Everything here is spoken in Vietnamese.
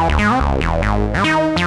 Ow, ow, ow, ow.